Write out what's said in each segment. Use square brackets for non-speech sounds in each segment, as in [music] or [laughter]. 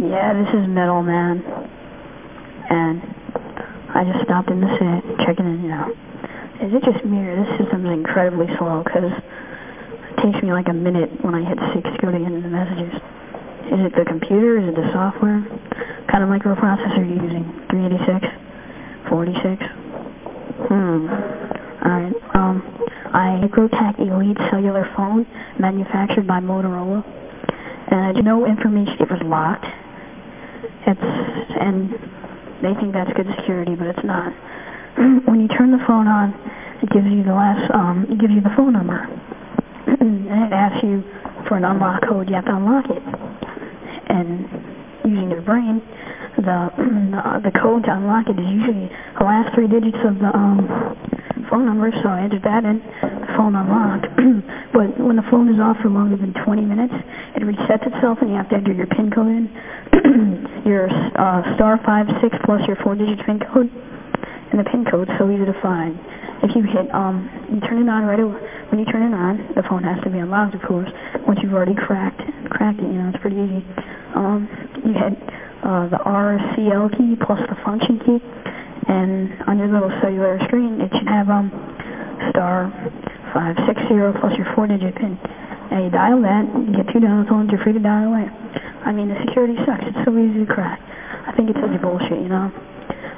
Yeah, this is Metal Man. And I just stopped in to sit, checking in, you know. Is it just me or this system's incredibly slow? Because it takes me like a minute when I hit 6 to go to the end of the messages. Is it the computer? Is it the software? What kind of microprocessor are you using? 386? 46? Hmm. Alright, um, I MicroTAC Elite cellular phone manufactured by Motorola. And I had no information, it was locked. It's, and they think that's good security, but it's not. [clears throat] when you turn the phone on, it gives you the last, um, it gives you the phone number. [clears throat] and it asks you for an unlock code, you have to unlock it. And using your brain, the, [clears throat] the code to unlock it is usually the last three digits of the, um, phone number, so I entered that in, phone unlocked. [clears throat] but when the phone is off for longer than 20 minutes, it resets itself and you have to enter your PIN code in. [clears throat] your uh, star 56 plus your four-digit PIN code. And the PIN code's so easy to find. If you hit, um, you turn it on right away. When you turn it on, the phone has to be unlocked, of course. Once you've already cracked, cracked it, you know, it's pretty easy. Um, you hit uh, the RCL key plus the function key and on your little cellular screen it should have um star 560 plus your four-digit pin. Now you dial that, you get two dial tones, you're free to dial away. I mean, the security sucks. It's so easy to crack. I think it's such bullshit, you know.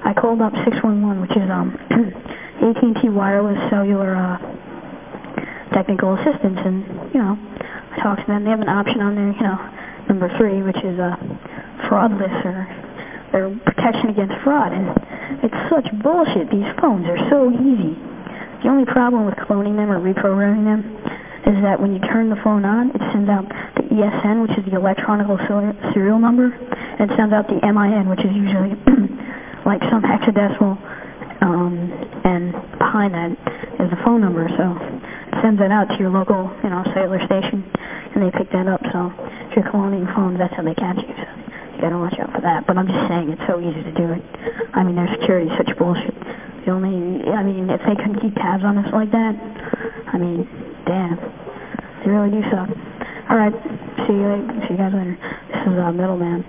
I called up 611, which is um [clears throat] AT&T wireless cellular uh, technical assistance, and, you know, I talked to them. They have an option on there, you know, number three, which is uh, fraudless or their protection against fraud. And it's such bullshit. These phones are so easy. The only problem with cloning them or reprogramming them is that when you turn the phone on, it sends out the ESN, which is the electronic serial number, and sends out the MIN, which is usually [clears throat] like some hexadecimal, um, and behind that is the phone number. So it sends that out to your local, you know, cellular station, and they pick that up. So if you're cloning phones, that's how they catch you. So you gotta watch out for that. But I'm just saying, it's so easy to do it. I mean, their security is such bullshit. The only, I mean, if they couldn't keep tabs on us like that, I mean, damn. They really do suck. Alright, see you, later. see you guys later. This is uh, Middleman.